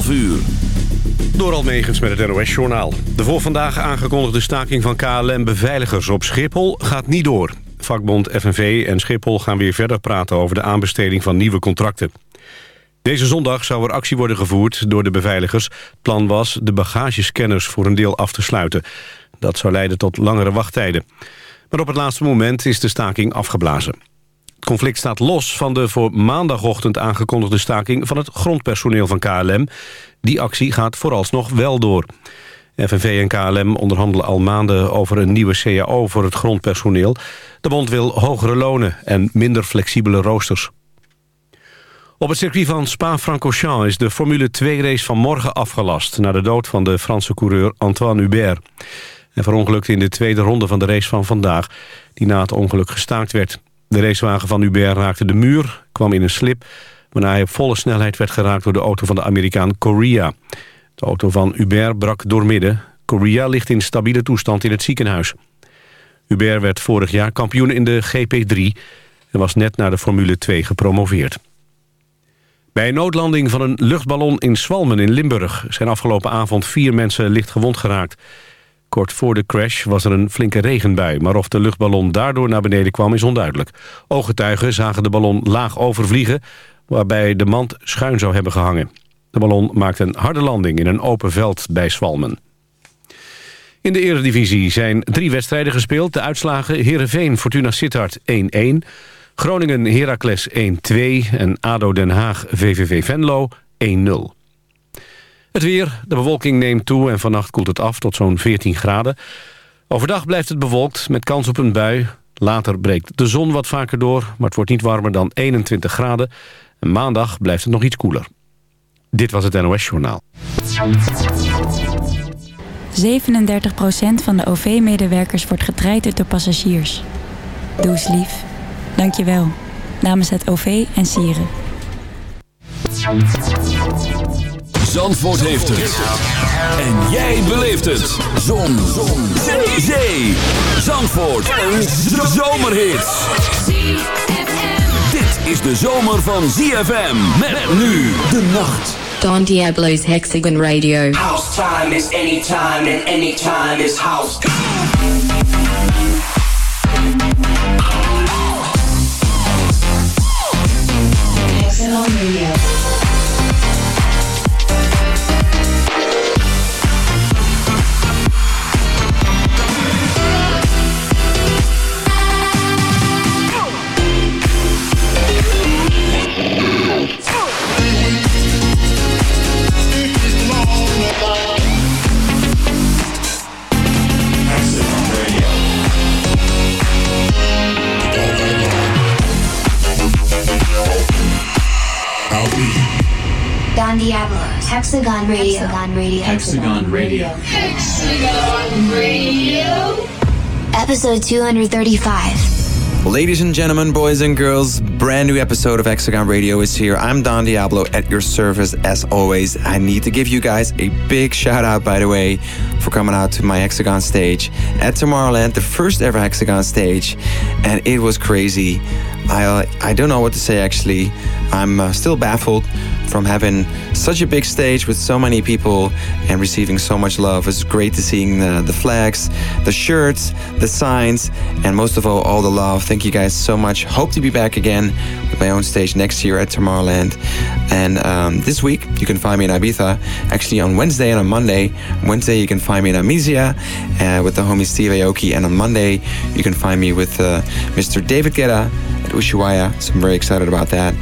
12 uur. Door Almegens met het NOS-journaal. De voor vandaag aangekondigde staking van KLM-beveiligers op Schiphol gaat niet door. Vakbond FNV en Schiphol gaan weer verder praten over de aanbesteding van nieuwe contracten. Deze zondag zou er actie worden gevoerd door de beveiligers. Plan was de bagagescanners voor een deel af te sluiten. Dat zou leiden tot langere wachttijden. Maar op het laatste moment is de staking afgeblazen. Het conflict staat los van de voor maandagochtend aangekondigde staking... van het grondpersoneel van KLM. Die actie gaat vooralsnog wel door. FNV en KLM onderhandelen al maanden over een nieuwe CAO voor het grondpersoneel. De bond wil hogere lonen en minder flexibele roosters. Op het circuit van Spa-Francorchamps is de Formule 2-race van morgen afgelast... na de dood van de Franse coureur Antoine Hubert. Hij verongelukte in de tweede ronde van de race van vandaag... die na het ongeluk gestaakt werd. De racewagen van Hubert raakte de muur, kwam in een slip... waarna hij op volle snelheid werd geraakt door de auto van de Amerikaan Korea. De auto van Hubert brak doormidden. Korea ligt in stabiele toestand in het ziekenhuis. Hubert werd vorig jaar kampioen in de GP3... en was net naar de Formule 2 gepromoveerd. Bij een noodlanding van een luchtballon in Swalmen in Limburg... zijn afgelopen avond vier mensen licht gewond geraakt. Kort voor de crash was er een flinke regenbui... maar of de luchtballon daardoor naar beneden kwam is onduidelijk. Ooggetuigen zagen de ballon laag overvliegen... waarbij de mand schuin zou hebben gehangen. De ballon maakte een harde landing in een open veld bij Swalmen. In de eredivisie zijn drie wedstrijden gespeeld. De uitslagen Heerenveen Fortuna Sittard 1-1... Groningen Heracles 1-2 en ADO Den Haag VVV Venlo 1-0. Het weer, de bewolking neemt toe en vannacht koelt het af tot zo'n 14 graden. Overdag blijft het bewolkt met kans op een bui. Later breekt de zon wat vaker door, maar het wordt niet warmer dan 21 graden. En maandag blijft het nog iets koeler. Dit was het NOS Journaal. 37% van de OV-medewerkers wordt getraind door passagiers. Doe lief. Dankjewel. Namens het OV en Sieren. Zandvoort heeft het. En jij beleeft het. Zon. Zon. Zee. Zee. Zandvoort. Een zomerhit. Dit is de zomer van ZFM. Met nu de nacht. Don Diablo's Hexagon Radio. House time is anytime and anytime is house. Hexagon Radio. Don Diablo, Hexagon Radio. Hexagon Radio. Hexagon Radio. Hexagon Radio. Episode 235. Ladies and gentlemen, boys and girls, brand new episode of Hexagon Radio is here. I'm Don Diablo at your service as always. I need to give you guys a big shout out, by the way, for coming out to my Hexagon stage at Tomorrowland, the first ever Hexagon stage, and it was crazy. I uh, I don't know what to say actually. I'm uh, still baffled from having such a big stage with so many people and receiving so much love. It's great to seeing the, the flags, the shirts, the signs, and most of all, all the love. Thank you guys so much. Hope to be back again with my own stage next year at Tomorrowland. And um, this week, you can find me in Ibiza. Actually, on Wednesday and on Monday. Wednesday, you can find me in Amnesia uh, with the homie Steve Aoki. And on Monday, you can find me with uh, Mr. David Guetta at Ushuaia. So I'm very excited about that.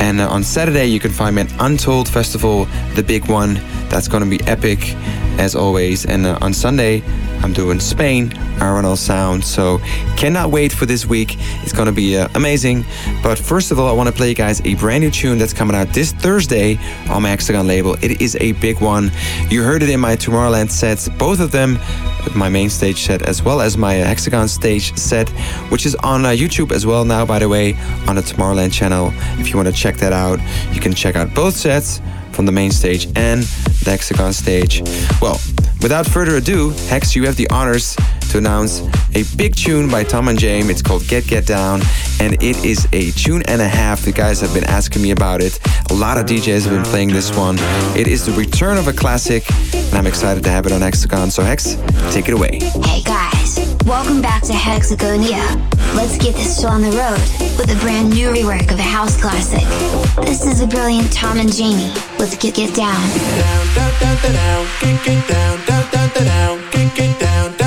And uh, on Saturday, you can find me at Untold Festival, the big one. That's going to be epic, as always. And uh, on Sunday, I'm doing Spain, Arenal Sound. So cannot wait for this week. It's going to be uh, amazing. But first of all, I want to play you guys a brand new tune that's coming out this Thursday on my Hexagon label. It is a big one. You heard it in my Tomorrowland sets, both of them, my main stage set as well as my uh, Hexagon stage set, which is on uh, YouTube as well now, by the way, on the Tomorrowland channel. If you want to check that out, you can check out both sets from the main stage and the Hexagon stage. Well, without further ado, Hex, you have the honors to announce a big tune by Tom and James. It's called Get Get Down, and it is a tune and a half. The guys have been asking me about it. A lot of DJs have been playing this one. It is the return of a classic, and I'm excited to have it on Hexagon. So, Hex, take it away. Hey guys, welcome back to Hexagonia. Let's get this show on the road with a brand new rework of a house classic. This is a brilliant Tom and Jamie. Let's get get down. down, down, down, down, down, down, down, down, down, down,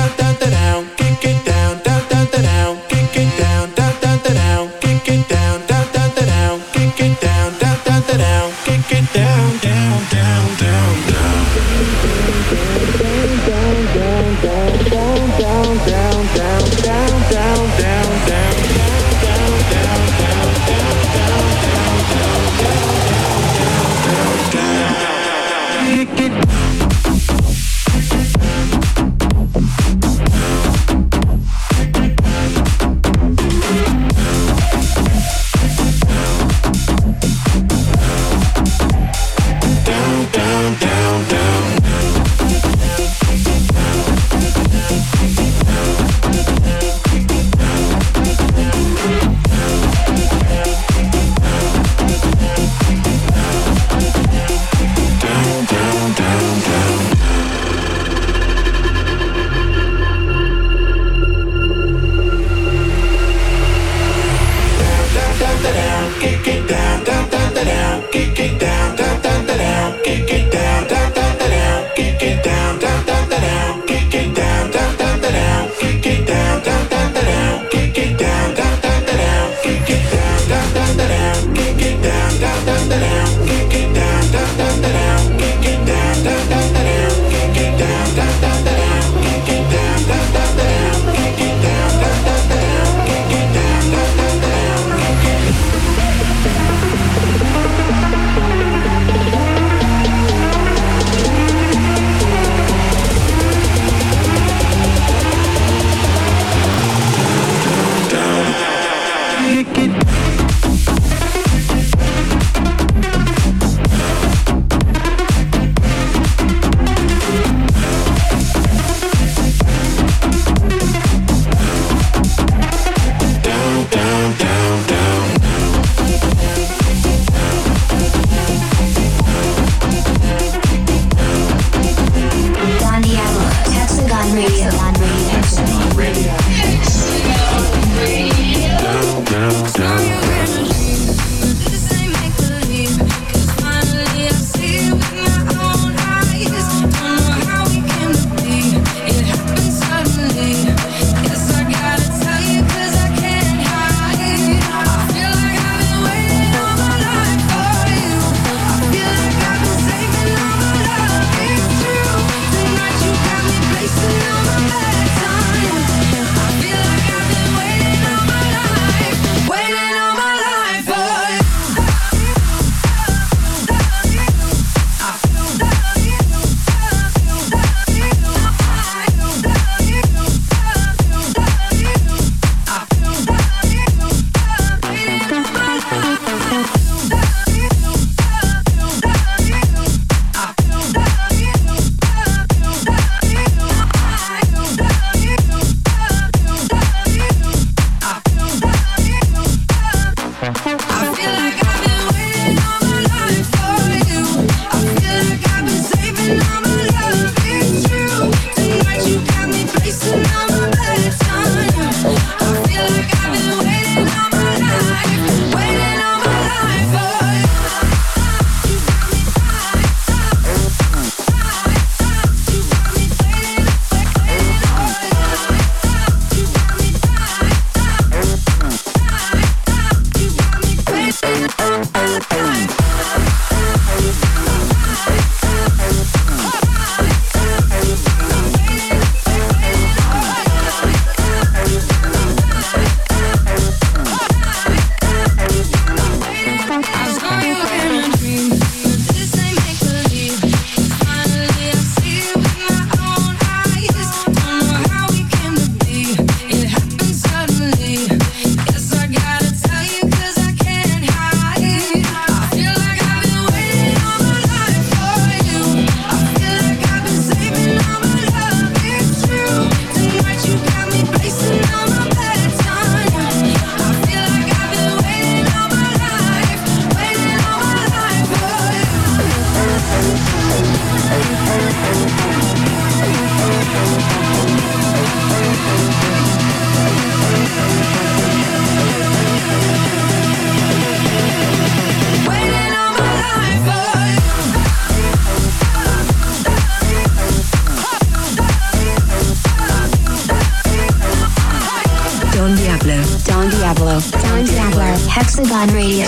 Radio.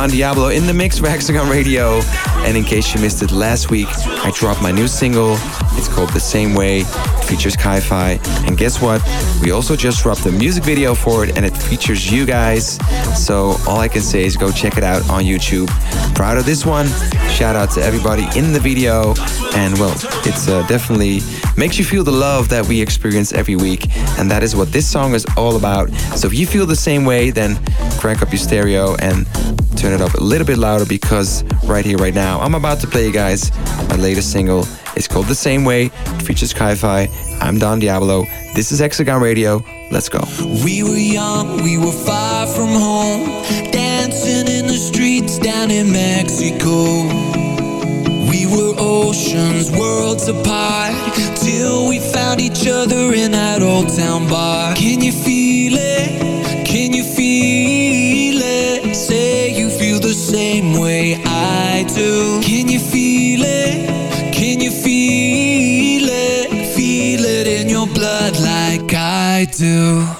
Don Diablo in the mix for Hexagon Radio. And in case you missed it last week, I dropped my new single. It's called The Same Way. It features Kai Fi. And guess what? We also just dropped a music video for it and it features you guys. So all I can say is go check it out on YouTube. Proud of this one. Shout out to everybody in the video. And well, it's uh, definitely makes you feel the love that we experience every week. And that is what this song is all about. So if you feel the same way, then crank up your stereo and turn it up a little bit louder because right here, right now, I'm about to play you guys my latest single. It's called The Same Way. It features Kai Fi. I'm Don Diablo. This is Hexagon Radio. Let's go. We were young, we were far from home, dancing in the streets down in Mexico. We were oceans, worlds apart, till we found each other in that old town bar. Can you feel do.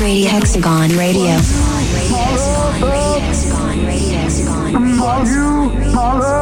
Hexagon Radio. Hexagon Radio. Hexagon Radio. Hexagon Radio. Hexagon Radio.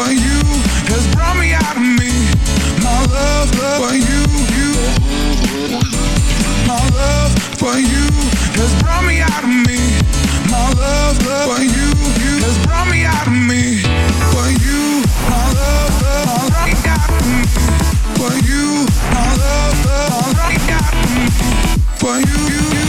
What you has brought me out of me. My love, love for you, you. My love for you has brought me out of me. My love, love for you, you has brought me out of me. For you, my love, love, my love out of me For you, my love, love, my love out of me For you, you.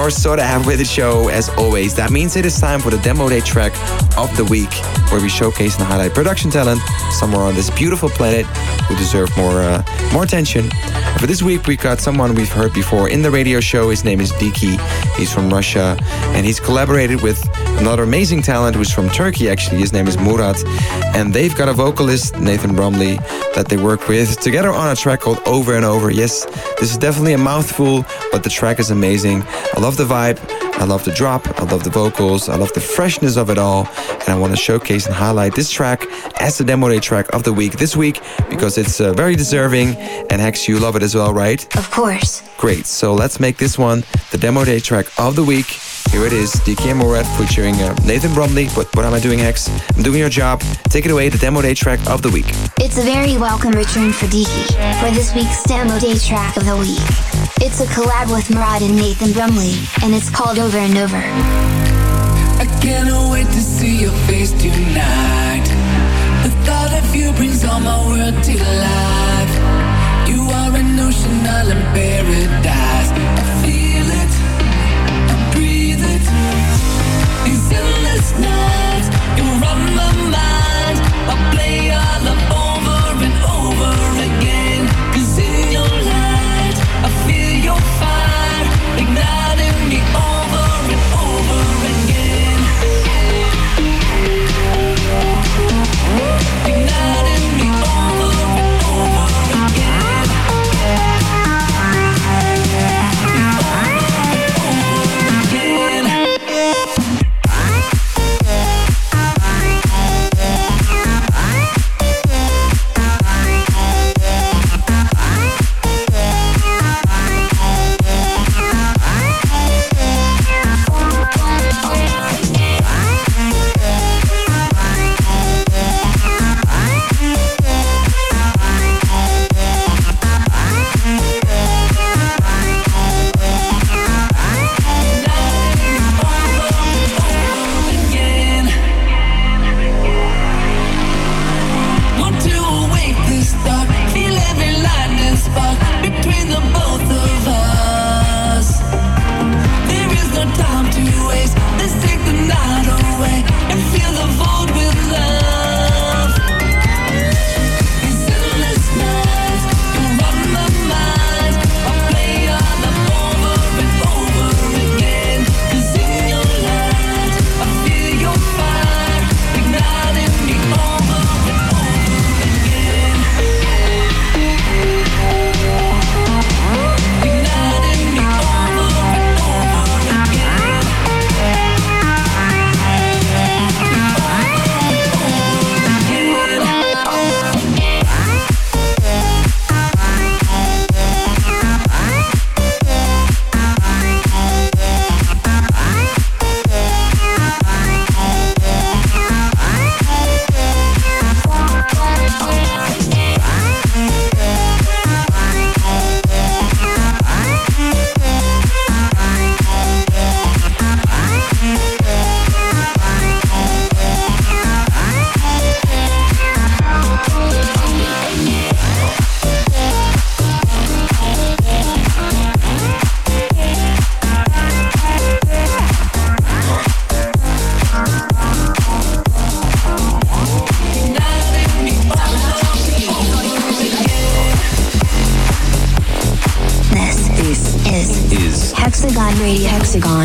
More sorta halfway the show as always. That means it is time for the demo day track of the week, where we showcase and highlight production talent somewhere on this beautiful planet who deserve more uh, more attention. For this week, we got someone we've heard before in the radio show. His name is Diki. He's from Russia, and he's collaborated with another amazing talent who's from Turkey. Actually, his name is Murat, and they've got a vocalist Nathan Bromley that they work with together on a track called Over and Over. Yes, this is definitely a mouthful, but the track is amazing. I love the vibe. I love the drop. I love the vocals. I love the freshness of it all. And I want to showcase and highlight this track as the demo day track of the week this week because it's uh, very deserving. And Hex, you love it as well, right? Of course. Great. So let's make this one the demo day track of the week. Here it is, Diki Murat featuring uh, Nathan Bromley. But what am I doing, Hex? I'm doing your job. Take it away, the demo day track of the week. It's a very welcome return for Diki for this week's demo day track of the week. It's a collab with Murat and Nathan Bromley, and it's called Over and Over. I cannot wait to see your face tonight. The thought of you brings all my world to life. You are an ocean island paradise.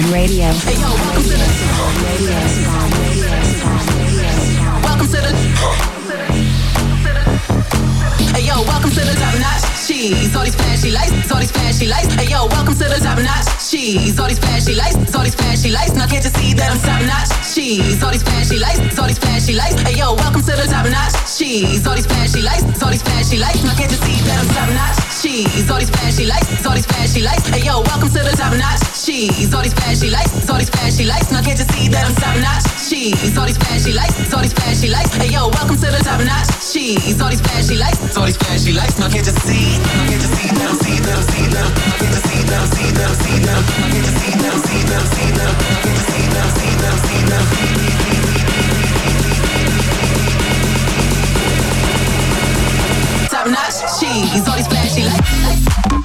Hexagon Radio. Welcome to the. Hey yo, welcome to the top notch cheese. All these flashy lights, all these flashy lights. Hey yo, welcome to the top notch cheese. All these flashy lights, all these flashy lights. Now can't you see that I'm top notch cheese? All these flashy lights, all these flashy lights. Hey yo, welcome to the top notch cheese. All these flashy lights, all these flashy lights. Now can't you see that I'm top notch cheese? All these flashy lights, all these flashy lights. Hey yo, welcome to the top notch cheese. All these flashy lights, all these flashy lights. Now can't you see that I'm top notch cheese? All these flashy lights, all these flashy lights. Hey yo, welcome to the top notch cheese. All these flashy lights, all these flashy lights. Now can't you see? Now can't you see that I'm see that I'm see that I'm can't you see that I'm see that I'm see that I'm can't you see that I'm see that I'm see that I'm can't you see that I'm see that I'm see that I'm Top notch cheese. All these flashy lights.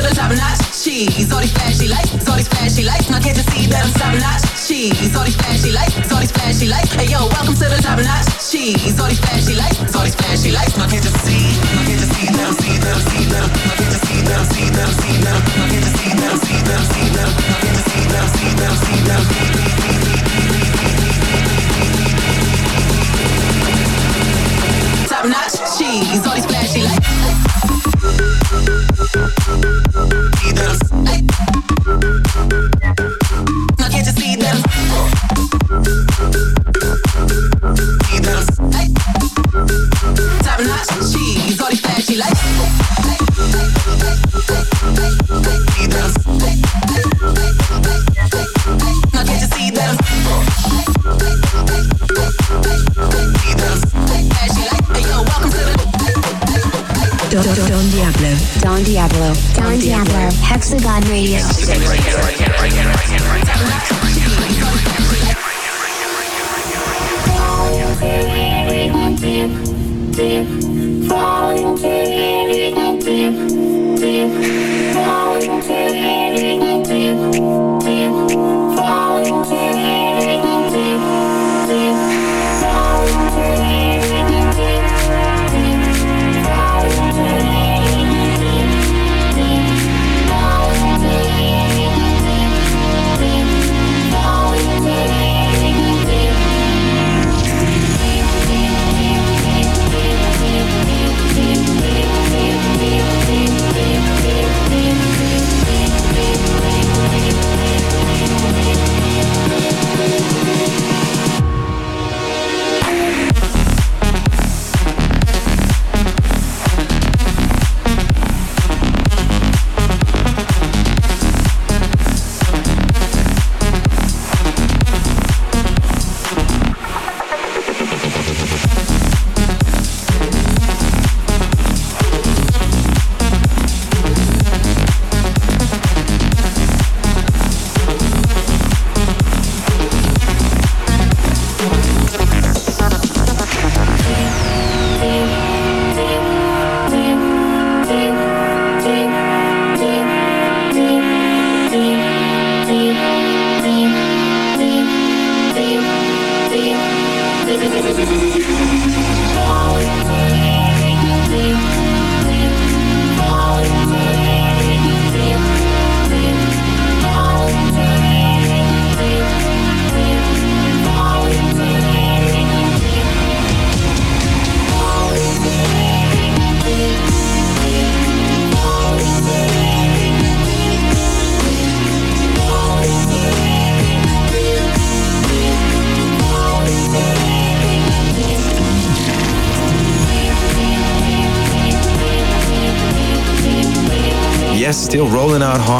To the top notch cheese. All these flashy lights, all these flashy lights. Now can't you see that I'm top notch cheese? All these flashy lights, all these flashy lights. Hey yo, welcome to the top notch cheese. All these flashy lights, all these flashy lights. Now can't you see? Now can't you see that I'm see that I'm see that I'm Now can't you see that I'm see that I'm see that I'm Now can't you see that I'm see that I'm see that I'm Now can't you see that I'm see that I'm see that I'm Top notch cheese. All these flashy lights. Top notch cheese, all these flashy lights. Don Diablo. Don Diablo. Hexagon Radio. Yes,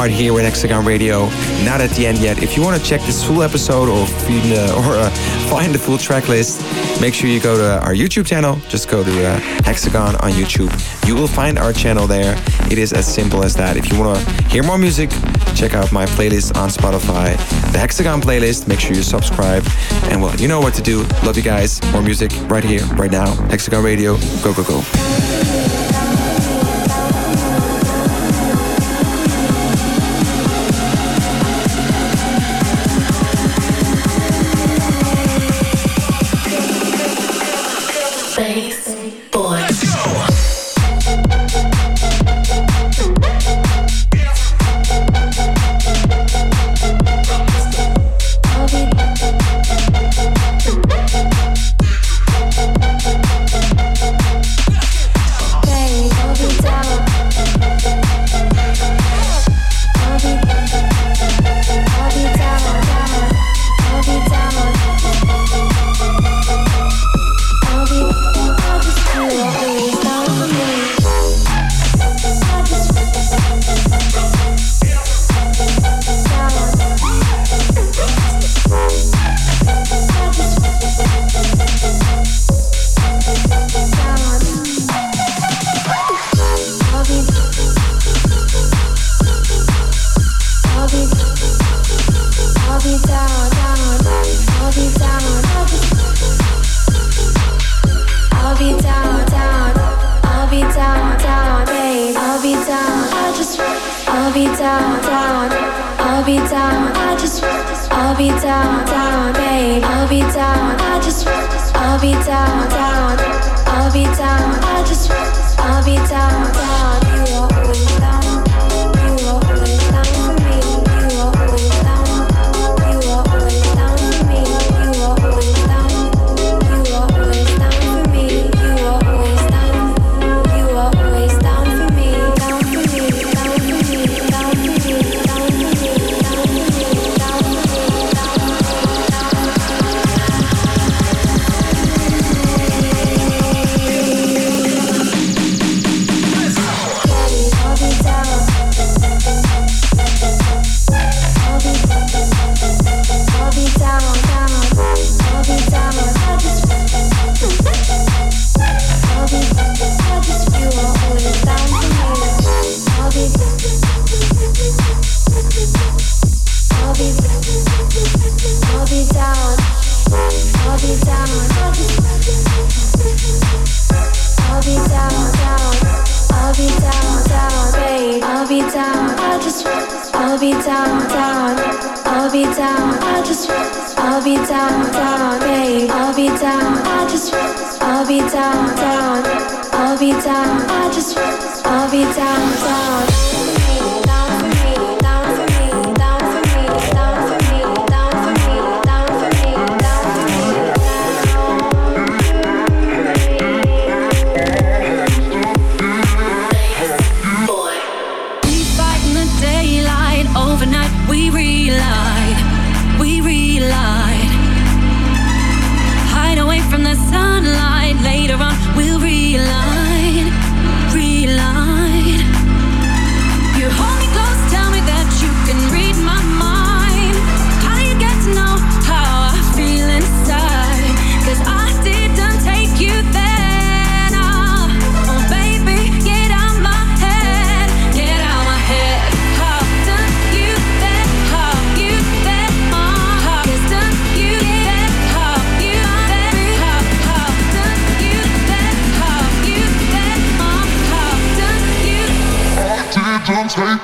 here with Hexagon Radio. Not at the end yet. If you want to check this full episode or find, uh, or uh, find the full track list, make sure you go to our YouTube channel. Just go to uh, Hexagon on YouTube. You will find our channel there. It is as simple as that. If you want to hear more music, check out my playlist on Spotify, the Hexagon playlist. Make sure you subscribe. And well, you know what to do. Love you guys. More music right here, right now. Hexagon Radio. Go, go, go.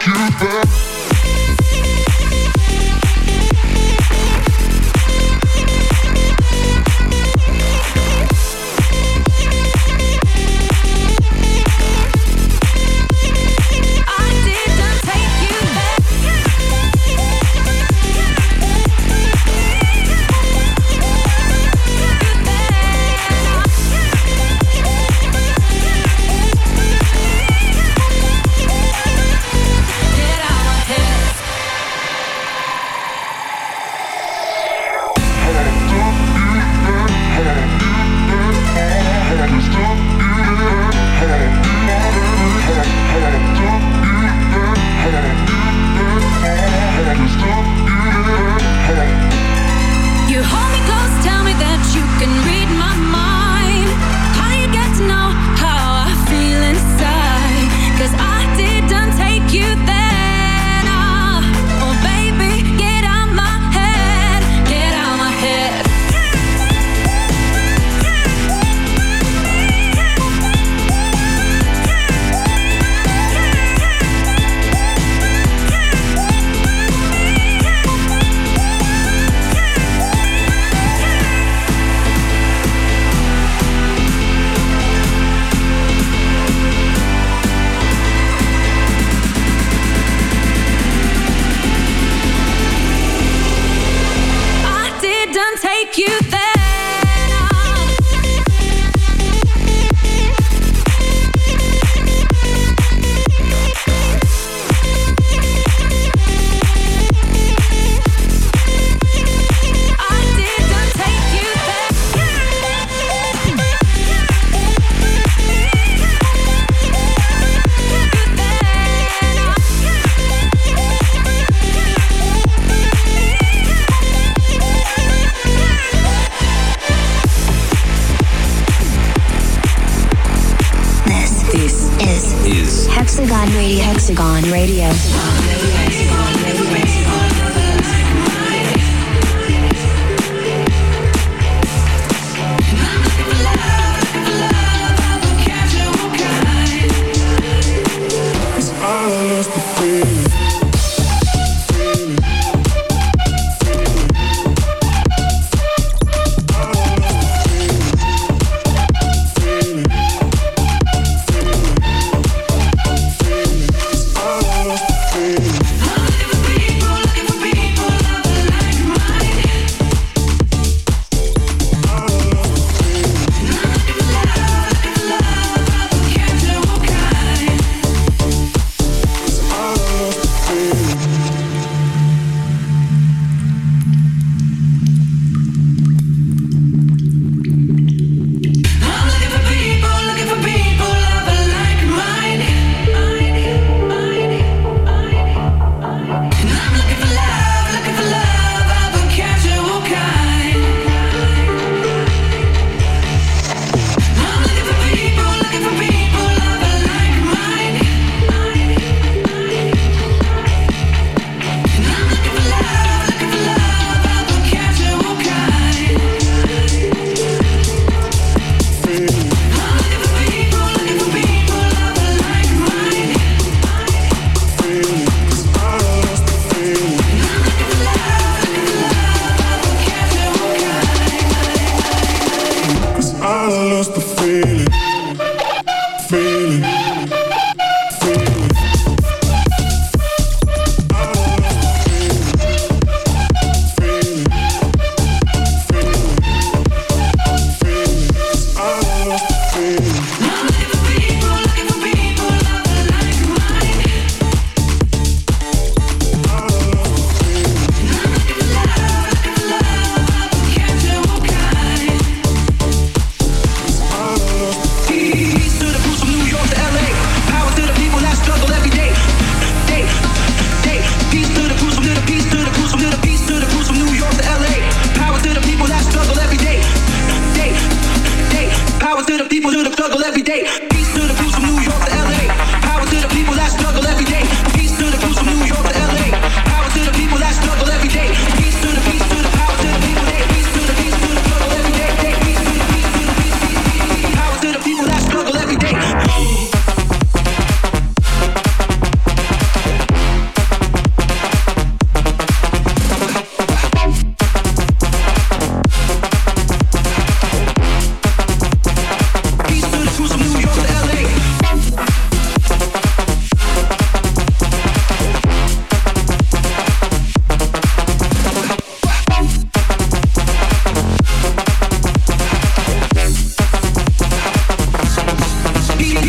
You there.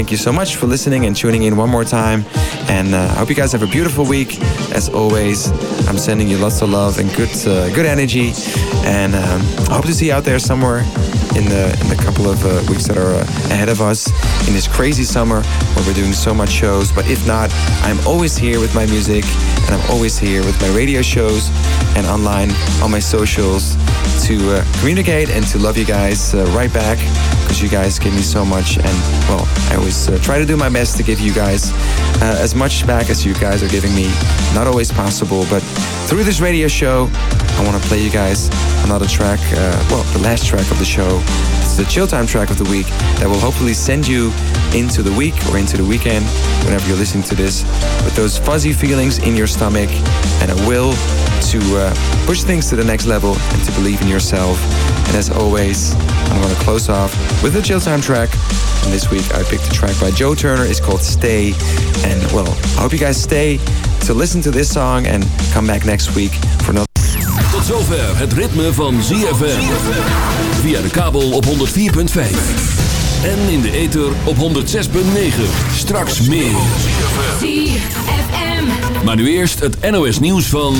thank you so much for listening and tuning in one more time. And uh, I hope you guys have a beautiful week. As always, I'm sending you lots of love and good uh, good energy. And um, I hope to see you out there somewhere in the in the couple of uh, weeks that are uh, ahead of us in this crazy summer where we're doing so much shows. But if not, I'm always here with my music and I'm always here with my radio shows and online on my socials to uh, communicate and to love you guys uh, right back because you guys give me so much and well I always uh, try to do my best to give you guys uh, as much back as you guys are giving me not always possible but through this radio show I want to play you guys another track uh, well the last track of the show it's the chill time track of the week that will hopefully send you into the week or into the weekend whenever you're listening to this with those fuzzy feelings in your stomach and a will to uh, push things to the next level and to believe in yourself. And as always, I'm going to close off with the chill time track. And this week I picked a track by Joe Turner. It's called Stay. And well, I hope you guys stay to listen to this song and come back next week for another. Tot zover het ritme van ZFM. Via de kabel op 104.5. En in de ether op 106.9. Straks meer. ZFM. Maar nu eerst het NOS nieuws van...